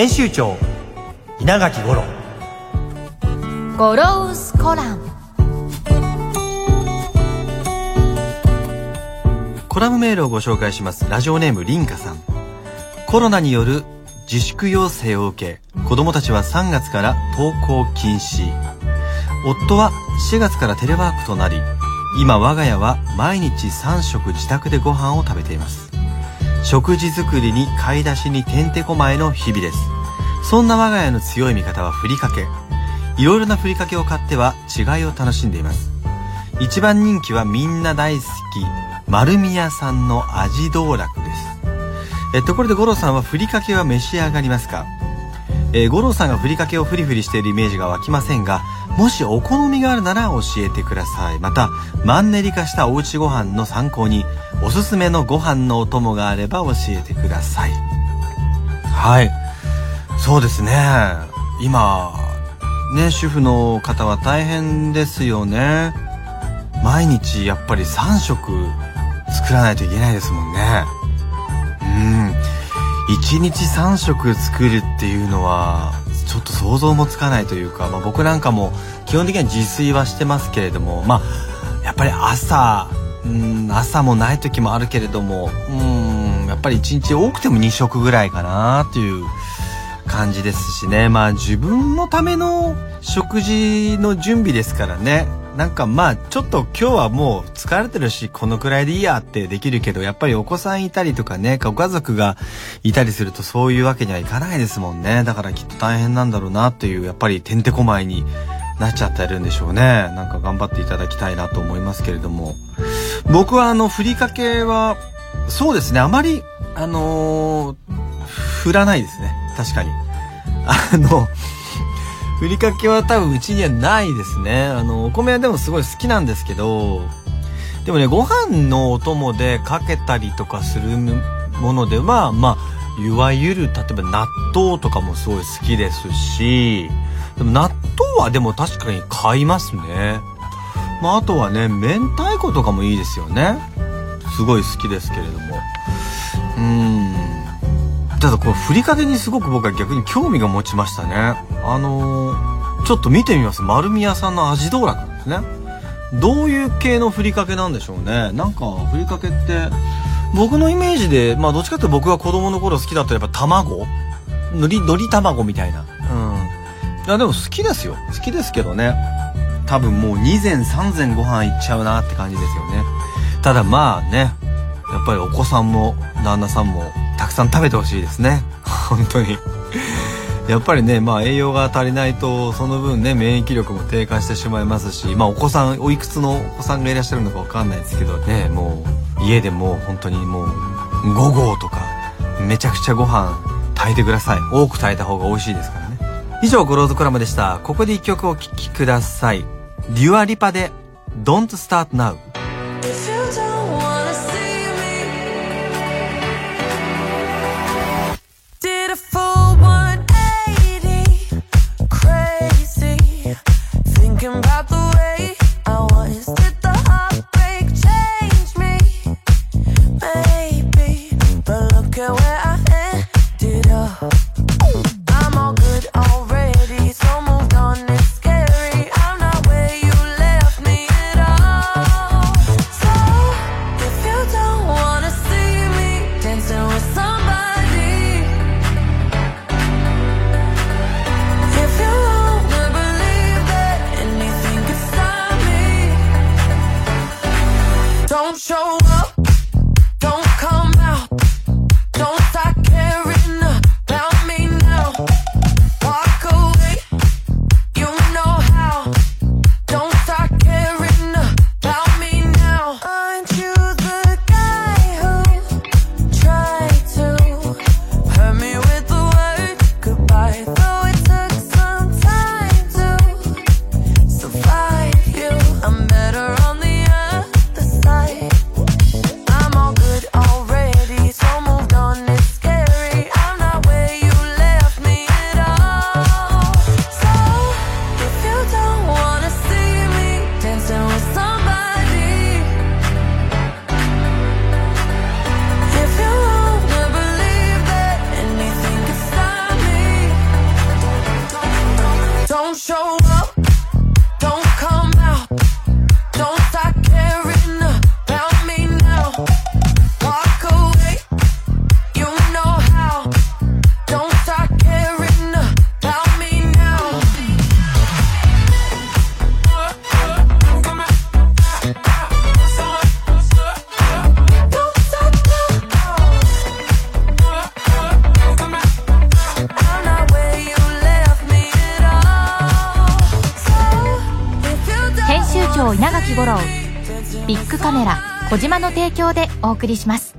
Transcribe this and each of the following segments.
編集長稲垣五郎。ゴロウスコラム。コラムメールをご紹介します。ラジオネームリンカさん。コロナによる自粛要請を受け子供たちは3月から登校禁止。夫は4月からテレワークとなり今我が家は毎日3食自宅でご飯を食べています食事作りに買い出しにてんてこまいの日々です。そんな我が家の強い味方はふりかけ。いろいろなふりかけを買っては違いを楽しんでいます。一番人気はみんな大好き。丸宮さんの味道楽です。えところで五郎さんはふりかけは召し上がりますか？えー、五郎さんがふりかけをフリフリしているイメージが湧きませんがもしお好みがあるなら教えてください。またマンネリ化したおうちご飯の参考におすすめのご飯のお供があれば教えてください。はい。そうですね。今ね主婦の方は大変ですよね。毎日やっぱり3食作らないといけないですもんね。うん。1日3食作るっていうのはちょっと想像もつかないというか、まあ、僕なんかも基本的には自炊はしてますけれどもまあやっぱり朝うん朝もない時もあるけれどもうんやっぱり1日多くても2食ぐらいかなっていう感じですしね。まあ自分のための食事の準備ですからね。なんかまあちょっと今日はもう疲れてるしこのくらいでいいやってできるけどやっぱりお子さんいたりとかねご家族がいたりするとそういうわけにはいかないですもんね。だからきっと大変なんだろうなっていうやっぱりてんてこまいになっちゃってるんでしょうね。なんか頑張っていただきたいなと思いますけれども。僕はあのふりかけはそうですね。あまりあのー、振らないですね。確かに。あのふりかけは多分うちにはないですね。あの、お米はでもすごい好きなんですけど、でもね、ご飯のお供でかけたりとかするものでは、まあ、いわゆる、例えば納豆とかもすごい好きですし、でも納豆はでも確かに買いますね。まあ、あとはね、明太子とかもいいですよね。すごい好きですけれども。うん。ただこのふりかけにすごく僕は逆に興味が持ちましたね。あのー、ちょっと見てみます。丸宮さんの味道楽なんですね。どういう系のふりかけなんでしょうね。なんかふりかけって僕のイメージでまあどっちかっていうと僕が子供の頃好きだったやっぱ卵。のりのり卵みたいな。うん。いやでも好きですよ。好きですけどね。多分もう2膳3膳ご飯いっちゃうなって感じですよね。ただまあねやっぱりお子さんも旦那さんもたくさん食べてほしいですね。本当に。やっぱりねまあ栄養が足りないとその分ね免疫力も低下してしまいますしまあお子さんおいくつのお子さんがいらっしゃるのかわかんないですけどねもう家でも本当にもう5合とかめちゃくちゃご飯炊いてください。多く炊いた方が美味しいですからね。以上ゴローズコラムでした。ここで一曲お聴きください。デュアリパで Don't Start Now 垣五郎ビッグカメラ小島の提供でお送りします。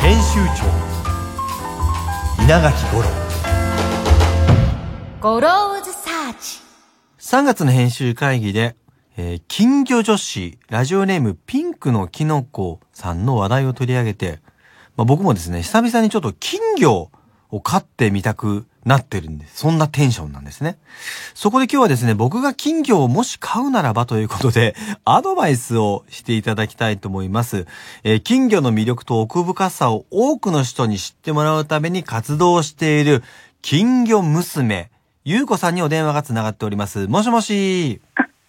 編集長稲垣五郎。ゴローズサーチ。3月の編集会議で、えー金魚女子、ラジオネームピンクのキノコさんの話題を取り上げて、まあ、僕もですね、久々にちょっと金魚を飼ってみたくなってるんです。そんなテンションなんですね。そこで今日はですね、僕が金魚をもし飼うならばということで、アドバイスをしていただきたいと思います。えー金魚の魅力と奥深さを多くの人に知ってもらうために活動している金魚娘、ゆうこさんにお電話がつながっております。もしもし。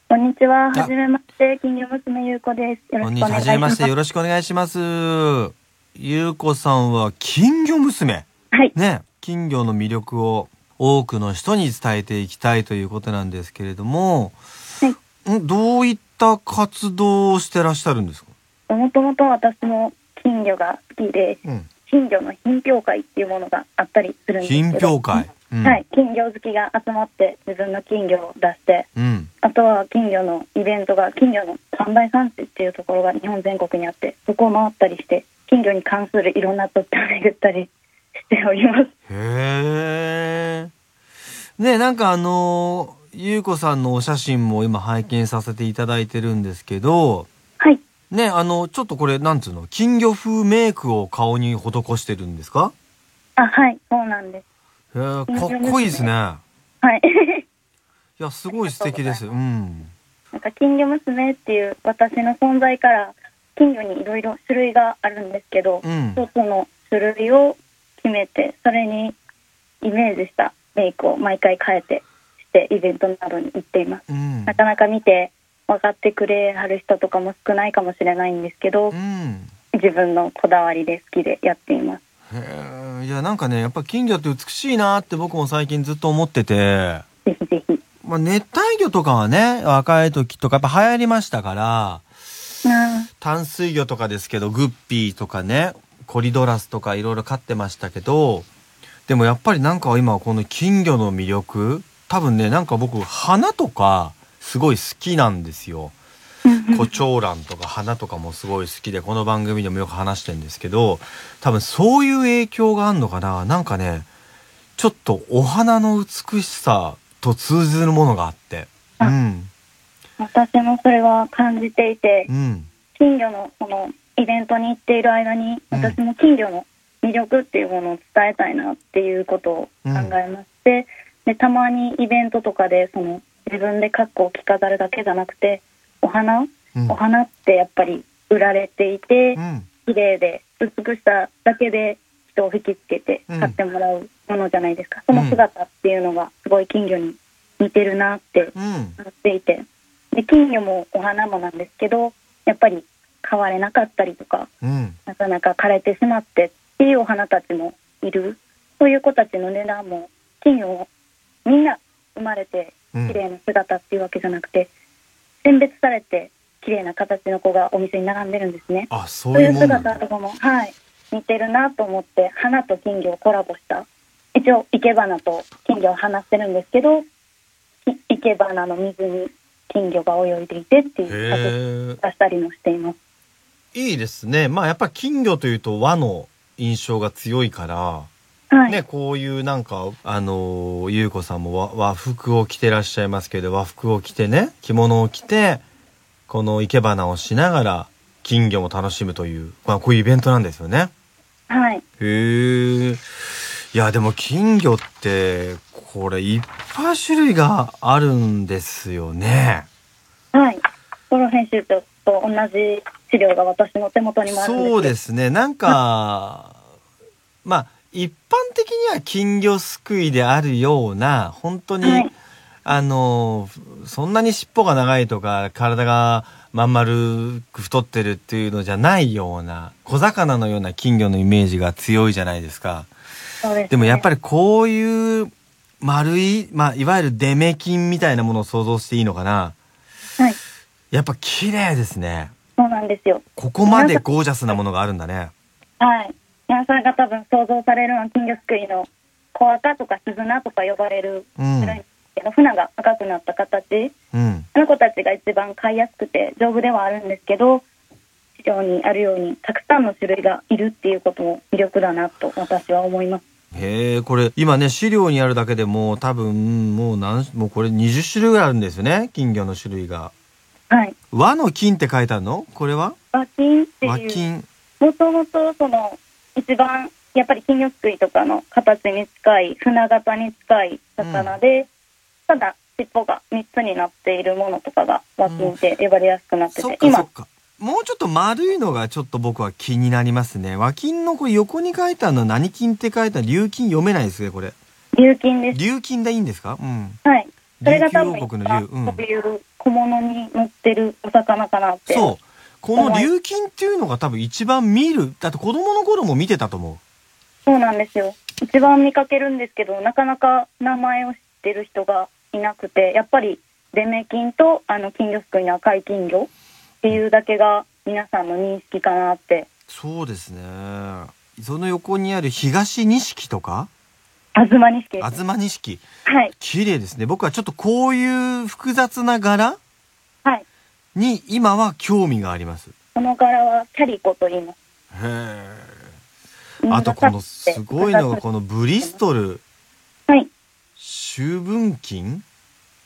こんにちは。はじめまして。金魚娘ゆうこです。よろ。しくお願しま。はいじめますして。よろしくお願いします。ゆうこさんは金魚娘。はい。ね。金魚の魅力を多くの人に伝えていきたいということなんですけれども、はいん？どういった活動をしてらっしゃるんですか？もともと私も金魚が好きで、うん。金魚の品評会っていうものがあったりするんですけど。品評会。うん、はい。金魚好きが集まって自分の金魚を出して、うん。あとは金魚のイベントが金魚の販売産地っていうところが日本全国にあって、そこを回ったりして、金魚に関するいろんな土地を巡ったりしております。へえ。ねなんかあのーゆうこさんのお写真も今拝見させていただいてるんですけど、はい。ね、あの、ちょっとこれ、なんつうの、金魚風メイクを顔に施してるんですか？あ、はい。そうなんです。へえ、かっこいいですね。はい。いや、すごい素敵です。うん。なんか金魚娘っていう私の存在から金魚にいろいろ種類があるんですけど、うん。一つの種類を決めてそれにイメージしたメイクを毎回変えてしてイベントなどに行っています。うんな。かなか見て分かってくれはる人とかも少ないかもしれないんですけどうん。自分のこだわりで好きでやっています。へえ、いや、なんかね、やっぱ金魚って美しいなって僕も最近ずっと思ってて、ぜひぜひ。まあ、熱帯魚とかはね、若い時とかやっぱ流行りましたから、な淡水魚とかですけど、グッピーとかね、コリドラスとかいろいろ飼ってましたけど、でもやっぱりなんか今この金魚の魅力、多分ね、なんか僕、花とかすごい好きなんですよ。コチョウランとか花とかもすごい好きで、この番組でもよく話してるんですけど、多分そういう影響があんのかななんかね、ちょっとお花の美しさと通ずるものがあって。うん。私もそれは感じていて、うん。金魚のそのイベントに行っている間にうん。私も金魚の魅力っていうものを伝えたいなっていうことを考えまして、でたまにイベントとかでその自分でカッコを着飾るだけじゃなくてお花、うん。お花ってやっぱり売られていてうん。綺麗で美しさだけで人を引きつけてうん。買ってもらうものじゃないですか、その姿っていうのがすごい金魚に似てるなってうん。思っていて。で金魚もお花もなんですけどやっぱり飼われなかったりとかうん。なかなか枯れてしまってっていうお花たちもいるそういう子たちの値段も金魚をみんな生まれてうん綺麗な姿っていうわけじゃなくて、選別されて綺麗な形の子がお店に並んでるんですね。あ、そそうういう姿とかも、はい、似てるなと思って花と金魚をコラボした一応生け花と金魚を放してるんですけどい生け花の水に金魚が泳いでいてっていう形へ出したりもしています。え。いいですね。まあやっぱ金魚というと和の印象が強いから、はい、ね、こういうなんか、あのーゆうこさんも和和服を着てらっしゃいますけど、和服を着てね、着物を着て、この生け花をしながら、金魚も楽しむという、まあこういうイベントなんですよね。はい、へえ。いや、でも金魚って、これいっぱい種類があるんですよね。はい。この編集長と同じ資料が私の手元にもあるんですけどそうですね。なんか、まあ、一般的には金魚すくいであるような、本当に、はいあの、そんなに尻尾が長いとか、体がまん丸く太ってるっていうのじゃないような、小魚のような金魚のイメージが強いじゃないですか。ですねでもやっぱりこういう丸い、まあ、いわゆるデメ金みたいなものを想像していいのかな。はい、やっぱ綺麗ですね。そうなんですよ。ここまでゴージャスなものがあるんだね。はい。皆さんが多分想像されるのは金魚すくいの小赤とか絆とか呼ばれる船が赤くなった形、うんあの子たちが一番飼いやすくて丈夫ではあるんですけど、市場にあるようにたくさんの種類がいるっていうことも魅力だなと私は思います。へえこれ今ね資料にあるだけでもう多分もう何もうこれ20種類ぐらいあるんですよね金魚の種類がはい。和の金って書いてあるの？これは？和金って和いう、金。もともとその一番やっぱり金魚すくいとかの形に近い船型に近い魚で、ただ尻尾が3つになっているものとかが和金って呼ばれやすくなってて、そっかそ今っか。もうちょっと丸いのがちょっと僕は気になりますね。和金のこれ横に書いてあるのは何金って書いてある琉金読めないですねこれ。琉金です。琉金でいいんですか？うん。はい。それが多分琉球王国一番の竜うん小物に乗ってるお魚かなって。そうこの琉金っていうのが多分一番見るだって子供の頃も見てたと思うそうなんですよ。一番見かけるんですけど、なかなか名前を知ってる人がいなくて、やっぱりデメキンとあの金魚すくいの赤い金魚っていうだけが皆さんの認識かなって。そうですねその横にある東錦とか東錦。東錦はい。綺麗ですね僕はちょっとこういう複雑な柄はい。に今は興味がありますこの柄はキャリコと言います。へえあとこのすごいのがこのブリストルはい。秋分金？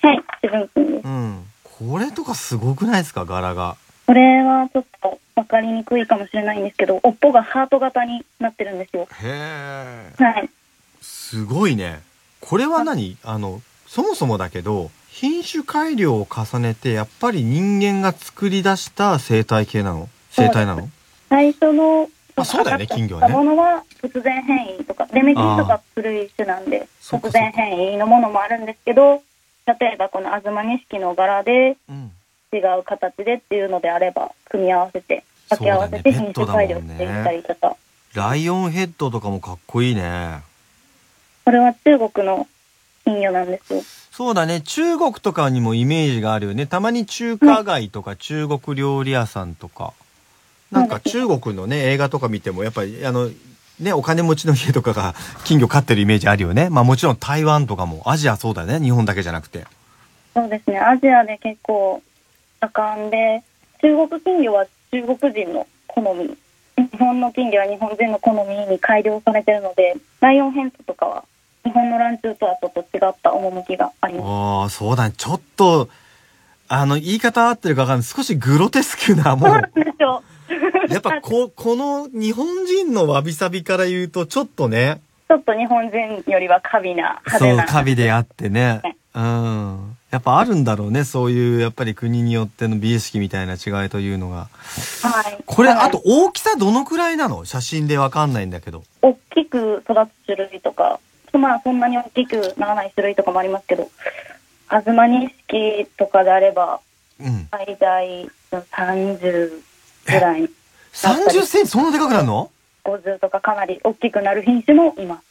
はい。自分金です。うんこれとかすごくないですか柄が？これはちょっとわかりにくいかもしれないんですけど、尾っぽがハート型になってるんですよ。へえはい。すごいね。これは何？あのそもそもだけど品種改良を重ねてやっぱり人間が作り出した生態系なの？生態なの？最初のあそうだよね赤金魚はねものは突然変異とかデメキンとか古い種なんで突然変異のものもあるんですけど例えばこの東錦の柄でうん。違う形でっていうのであれば組み合わせて掛け合わせて品種改良していったりとか、ライオンヘッドとかもかっこいいねこれは中国の金魚なんですよ。そうだね。中国とかにもイメージがあるよね。たまに中華街とか中国料理屋さんとか、なんか中国のね映画とか見てもやっぱりあのねお金持ちの家とかが金魚飼ってるイメージあるよね。まあもちろん台湾とかもアジアそうだよね。日本だけじゃなくて。そうですね。アジアで結構盛んで中国金魚は中国人の好み。日本の金魚は日本人の好みに改良されてるのでライオンヘントとかは日本のランチュウとはちょっと違った趣があります。ああそうだね。ちょっとあの言い方合ってるかわかんない。少しグロテスクなもそううなんですよ。やっぱこ この日本人のわびさびから言うとちょっとね。ちょっと日本人よりはカビな派そうカビであってね。うん。やっぱあるんだろうね。そういうやっぱり国によっての美意識みたいな違いというのが。はい。これはい。あと大きさどのくらいなの？写真でわかんないんだけど。大きく育つ種類とかまあそんなに大きくならない種類とかもありますけど東錦とかであればうん最大30ぐらい30センチそんなでかくなるの？50とかかなり大きくなる品種もいます。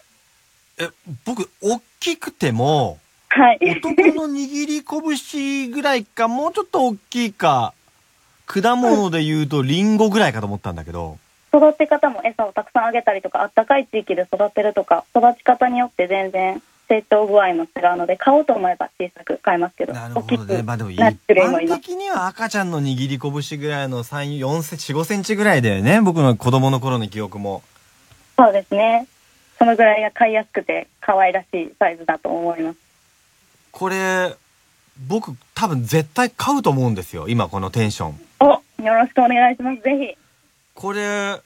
え僕大きくてもはい。男の握り拳ぐらいかもうちょっと大きいか果物で言うとリンゴぐらいかと思ったんだけど育て方も餌をたくさんあげたりとか、あったかい地域で育てるとか、育ち方によって全然成長具合も違うので、買おうと思えば小さく買えますけど、なるほどね。まあでも一般。的には赤ちゃんの握り拳ぐらいの3、4センチ、4、5センチぐらいだよね。僕の子供の頃の記憶も。そうですね。そのぐらいが買いやすくて可愛らしいサイズだと思います。これ、僕多分絶対買うと思うんですよ。今このテンション。お、よろしくお願いします。ぜひ。これ、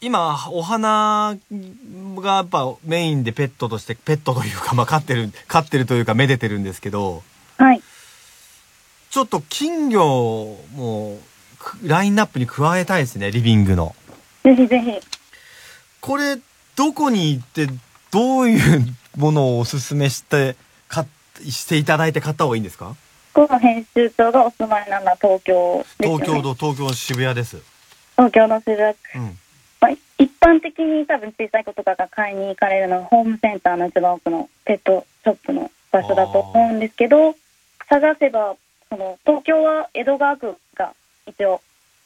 今、お花がやっぱメインでペットとして、ペットというか、まあ飼ってる、飼ってるというか、めでてるんですけど、はい。ちょっと金魚もくラインナップに加えたいですね、リビングの。ぜひぜひ。これ、どこに行って、どういうものをおすすめして、かしていただいて買った方がいいんですかこの編集長がお住まいなのは東京ね。東京の、東京の渋谷です。東京の渋谷うん。まあ、一般的に多分小さい子とかが買いに行かれるのはホームセンターの一番奥のペットショップの場所だと思うんですけど探せばその東京は江戸川区が一応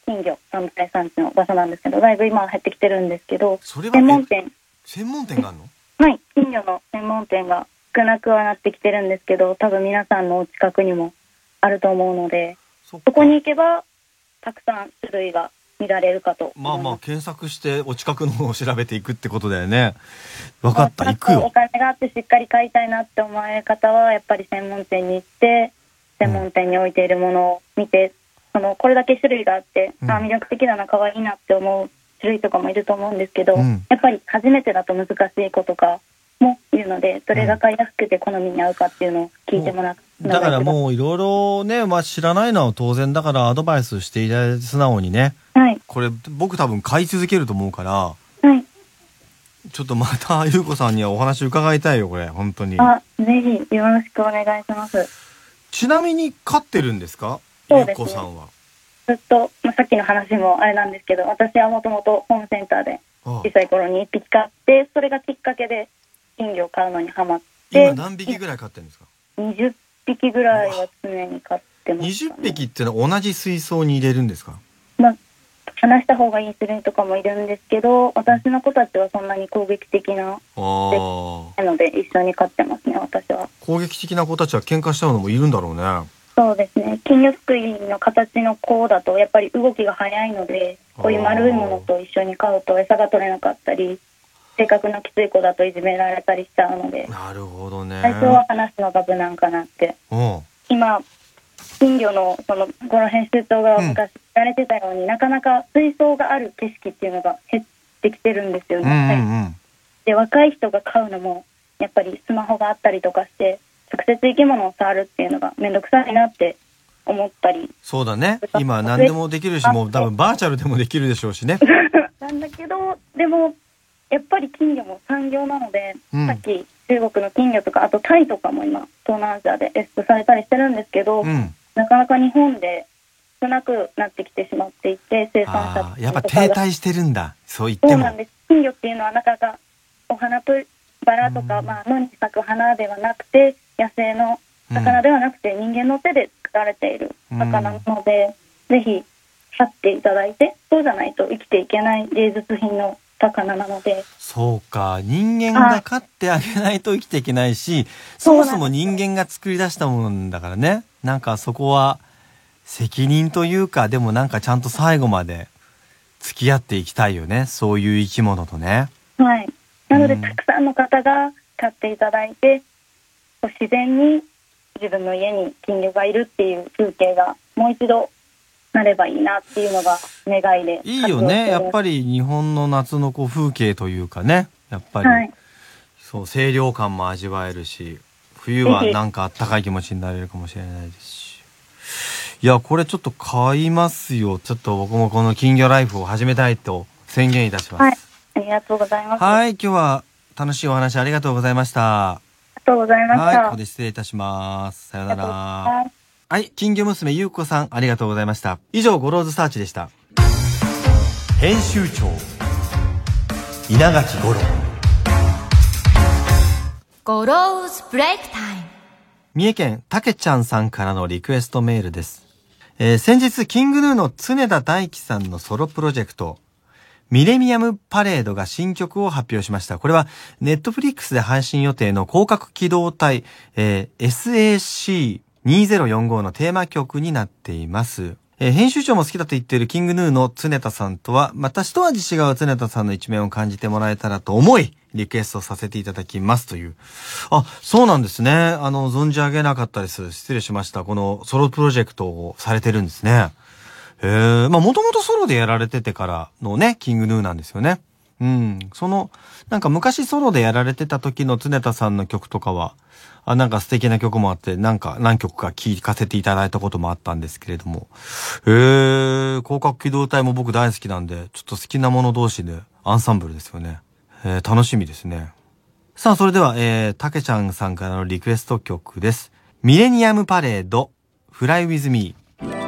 金魚産地産地の場所なんですけどだいぶ今は減ってきてるんですけどそれは、専門え店。専門店があるの？はい、金魚の専門店が少なくはなってきてるんですけど、多分皆さんのお近くにもあると思うので、そこに行けば、たくさん種類が見られるかとまあまあ。検索してお近くの方を調べていくってことだよね。わかった、まあ行くよお。金があってしっかり買いたいなって思われる方は、やっぱり専門店に行って、専門店に置いているものを見て、その、これだけ種類があって、うんあ魅力的だな、可愛いなって思う種類とかもいると思うんですけど、うんやっぱり初めてだと難しい子とかもいるので、どれが買いやすくて好みに合うかっていうのを聞いてもらう。だからもういろいろね、まあ知らないのは当然だからアドバイスしていただいて素直にね。はい、これ僕多分買い続けると思うから、はい。ちょっとまたゆうこさんにはお話伺いたいよ、これ。本当に。あ、ぜひよろしくお願いします。ちなみに飼ってるんですか？ゆうそうですねこさんは。ずっと、まあ、さっきの話もあれなんですけど、私はもともとホームセンターであ小さい頃に一匹飼って、それがきっかけで金魚を飼うのにハマって、今何匹ぐらい飼ってるんですか？20匹ぐらいは常に飼ってます、?20 匹ってのは同じ水槽に入れるんですか？まあ、話した方がいい種類とかもいるんですけど、私の子たちはそんなに攻撃的なああ。ので一緒に飼ってますね、私は。攻撃的な子たちは喧嘩しちゃうのもいるんだろうね。そうですね。金魚すくいの形の子だと、やっぱり動きが速いので、こういう丸いものと一緒に飼うと餌が取れなかったり、性格のきつい子だといじめられたりしちゃうので、なるほどね。最初は話すのが無難かなって。うん。今、金魚の、その、この編集長が昔言われてたように、なかなか水槽がある景色っていうのが減ってきてるんですようんうね。んうん。で、若い人が飼うのも、やっぱりスマホがあったりとかして、直接生き物を触るっていうのがめんどくさいなって思ったりそうだね。今何でもできるし、もう多分バーチャルでもできるでしょうしね。なんだけど、でも、やっぱり金魚も産業なので、うんさっき中国の金魚とか、あとタイとかも今、東南アジアで輸出されたりしてるんですけど、うん。なかなか日本で少なくなってきてしまっていて、生産者やっぱ停滞してるんだ。そう言っても。そうなんです。金魚っていうのはなかなかお花とバラとか、うんまあ、野に咲く花ではなくて、野生の魚ではなくて、人間の手で作られている魚なので、ぜひ、飼っていただいて、そうじゃないと生きていけない芸術品の魚なので、そうか。人間が飼ってあげないと生きていけないし、そもそも人間が作り出したものだからね。なんかそこは責任というか、でもなんかちゃんと最後まで付き合っていきたいよね。そういう生き物とね。はい。なので、うんたくさんの方が飼っていただいて、自然に自分の家に金魚がいるっていう風景がもう一度なればいいなっていうのが願いで。いいよね。やっぱり。り日本の夏のこう風景というかね。やっぱり、はい。そう、清涼感も味わえるし、冬はなんかあったかい気持ちになれるかもしれないですし。いや、これちょっと買いますよ。ちょっと僕もこの金魚ライフを始めたいと宣言いたします。はい。ありがとうございます。あはい、今日は楽しいお話ありがとうございました。りがとうございました。はい、ここで失礼いたします。さようなありがとうございら。はい、金魚娘ゆうこさん、ありがとうございました。以上、ゴローズサーチでした。編集長稲垣吾郎ゴローズブレイクタイム三重県たけちゃんさんからのリクエストメールです。えー先日、 King Gnu の常田大希さんのソロプロジェクト、ミレニアムパレードが新曲を発表しました。これは、ネットフリックスで配信予定の広角機動隊、えー SAC2045 のテーマ曲になっています。えー編集長も好きだと言っているキングヌーの常田さんとは、私とは違う常田さんの一面を感じてもらえたらと思い、リクエストさせていただきますという。あ、そうなんですね。あの、存じ上げなかったです。失礼しました。このソロプロジェクトをされてるんですね。へえ、まあもともとソロでやられててからのね、キングヌーなんですよね。うん。その、なんか昔ソロでやられてた時の常田さんの曲とかは、あ、なんか素敵な曲もあって、なんか何曲か聴かせていただいたこともあったんですけれども。へえ、広角機動隊も僕大好きなんで、ちょっと好きなもの同士でアンサンブルですよね。えー楽しみですね。さあ、それでは、えー、たけちゃんさんからのリクエスト曲です。ミレニアムパレード、フライウィズミー。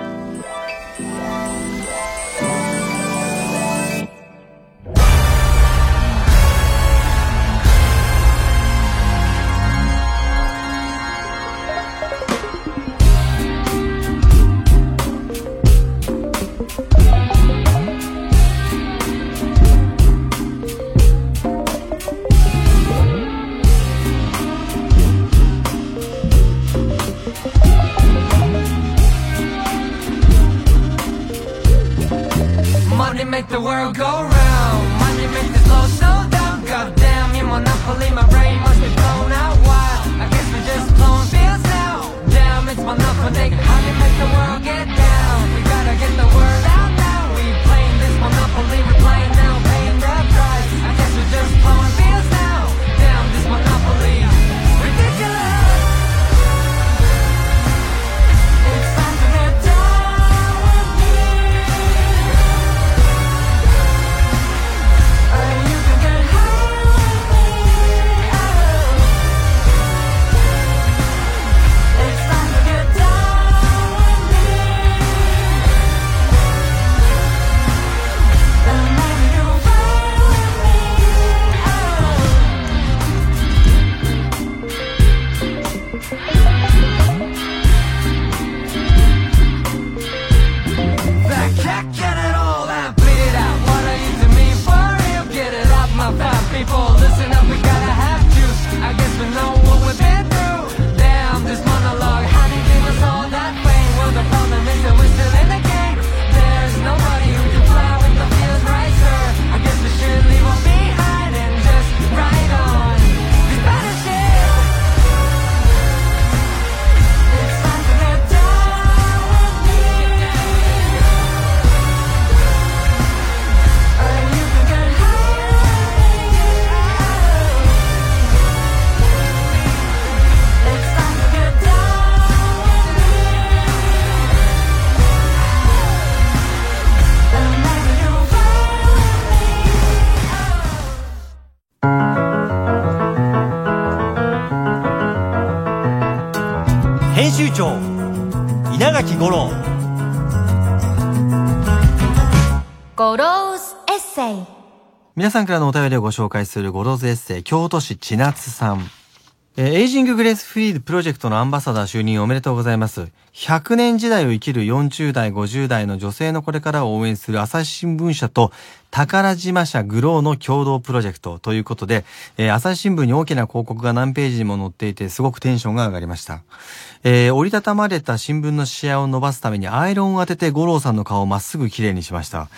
Make the world go round. Money make the slow slow down. Goddamn, you monopoly 皆さんからのお便りをご紹介するゴローズエッセイ京都市千夏さんえー Aging Gracefully プロジェクトのアンバサダー就任おめでとうございます。100年時代を生きる40代、50代の女性のこれからを応援する朝日新聞社と宝島社 GLOW の共同プロジェクトということで、えー朝日新聞に大きな広告が何ページにも載っていてすごくテンションが上がりました。えー折りたたまれた新聞のシワを伸ばすためにアイロンを当てて吾郎さんの顔をまっすぐ綺麗にしました。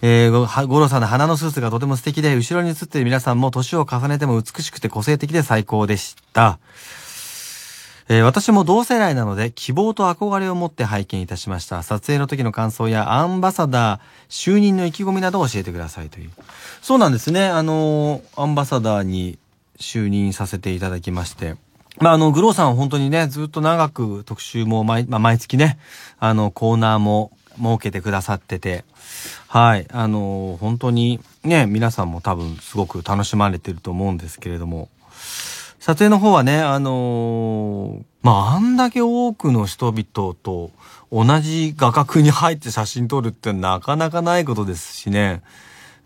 えー五郎さんの鼻のスーツがとても素敵で、後ろに映っている皆さんも年を重ねても美しくて個性的で最高でした。えー私も同世代なので希望と憧れを持って拝見いたしました。撮影の時の感想やアンバサダー就任の意気込みなどを教えてくださいという。そうなんですね。あのーアンバサダーに就任させていただきまして。まあ、あの、グローさん本当にね、ずっと長く特集も毎、まあ、毎月ね、あの、コーナーも設けてくださってて、はい、あの、本当にね、皆さんも多分すごく楽しまれてると思うんですけれども、撮影の方はね、あのーまあ、あんだけ多くの人々と同じ画角に入って写真撮るってなかなかないことですしね。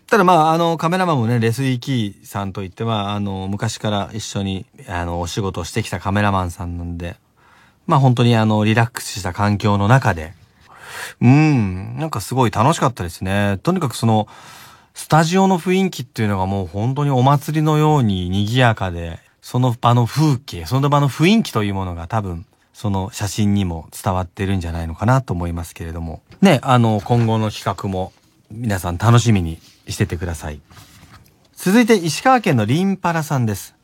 ただまあ、あの、カメラマンもね、レスリー・キーさんといっては、あの、昔から一緒に、あの、お仕事をしてきたカメラマンさんなんで、まあ本当にあの、リラックスした環境の中で、うん、なんかすごい楽しかったですね。とにかくその、スタジオの雰囲気っていうのがもう本当にお祭りのように賑やかで、その場の風景、その場の雰囲気というものが多分、その写真にも伝わってるんじゃないのかなと思いますけれども。ね、あの、今後の企画も皆さん楽しみにしててください。続いて石川県のリンパラさんです。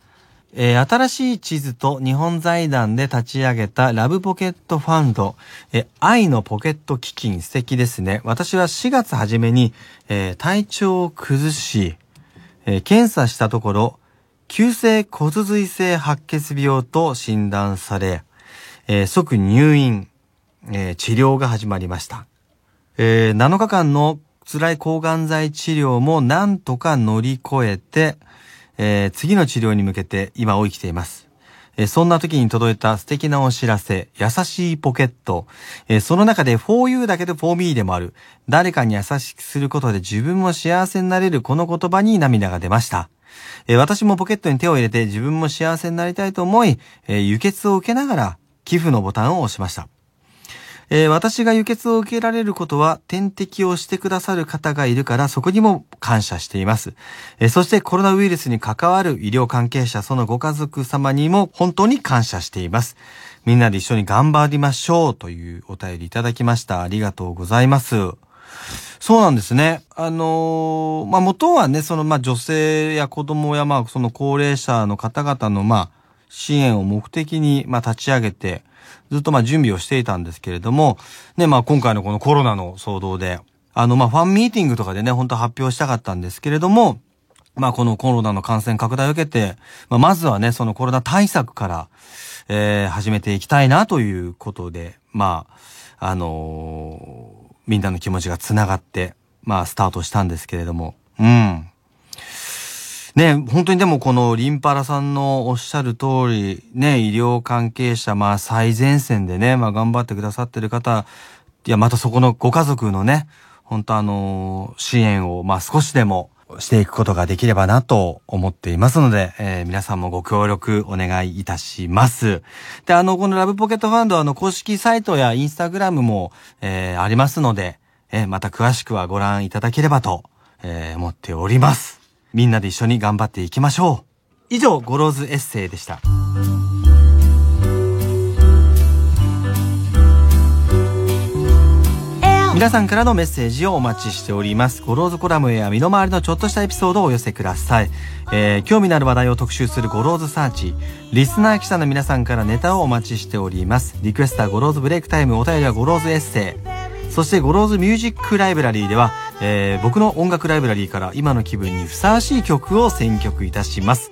えー新しい地図と日本財団で立ち上げたラブポケットファンド、えー愛のポケット基金素敵ですね。私は4月初めに、えー体調を崩し、え検査したところ、急性骨髄性白血病と診断され、えー即入院、えー治療が始まりました。えー7日間の辛い抗がん剤治療もなんとか乗り越えて、えー次の治療に向けて今を生きています。えーそんな時に届いた素敵なお知らせ、優しいポケット。えーその中で 4U だけど 4Me でもある。誰かに優しくすることで自分も幸せになれるこの言葉に涙が出ました。えー私もポケットに手を入れて自分も幸せになりたいと思い、えー輸血を受けながら寄付のボタンを押しました。えー私が輸血を受けられることは点滴をしてくださる方がいるからそこにも感謝しています。えーそしてコロナウイルスに関わる医療関係者、そのご家族様にも本当に感謝しています。みんなで一緒に頑張りましょうというお便りいただきました。ありがとうございます。そうなんですね。あのーまあ、元はね、その、ま、女性や子供や、まあ、その高齢者の方々の、ま、支援を目的に、ま、立ち上げて、ずっと、ま、準備をしていたんですけれども、ね、まあ、今回のこのコロナの騒動で、あの、ま、ファンミーティングとかでね、本当発表したかったんですけれども、まあ、このコロナの感染拡大を受けて、まあ、まずはね、そのコロナ対策から、えー、始めていきたいなということで、まあ、あのーみんなの気持ちがつながって、まあ、スタートしたんですけれども、うん。ね、本当にでもこのリンパラさんのおっしゃる通り、ね、医療関係者、まあ最前線でね、まあ頑張ってくださってる方、いや、またそこのご家族のね、本当あの支援を、まあ少しでもしていくことができればなと思っていますので、えー皆さんもご協力お願いいたします。で、あの、このラブポケットファンドはあの公式サイトやインスタグラムも、えーありますので、えーまた詳しくはご覧いただければと、えー思っております。みんなで一緒に頑張っていきましょう。以上、ゴローズエッセイでした。皆さんからのメッセージをお待ちしております。ゴローズコラムや身の回りのちょっとしたエピソードをお寄せください。えー興味のある話題を特集するゴローズサーチ。リスナー記者の皆さんからネタをお待ちしております。リクエストはゴローズブレイクタイムお便りはゴローズエッセイ。そしてゴローズミュージックライブラリーでは、えー僕の音楽ライブラリーから今の気分にふさわしい曲を選曲いたします。